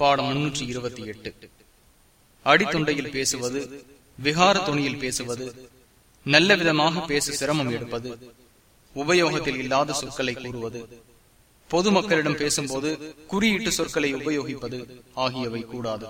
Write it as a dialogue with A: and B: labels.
A: பாடம் முன்னூற்றி இருபத்தி எட்டு. அடித்தொண்டையில் பேசுவது விகார துணியில் பேசுவது நல்ல விதமாக பேச சிரமம் எடுப்பது உபயோகத்தில் இல்லாத சொற்களை கூறுவது பொதுமக்களிடம் பேசும்போது குறியீட்டு சொற்களை உபயோகிப்பது ஆகியவை கூடாது.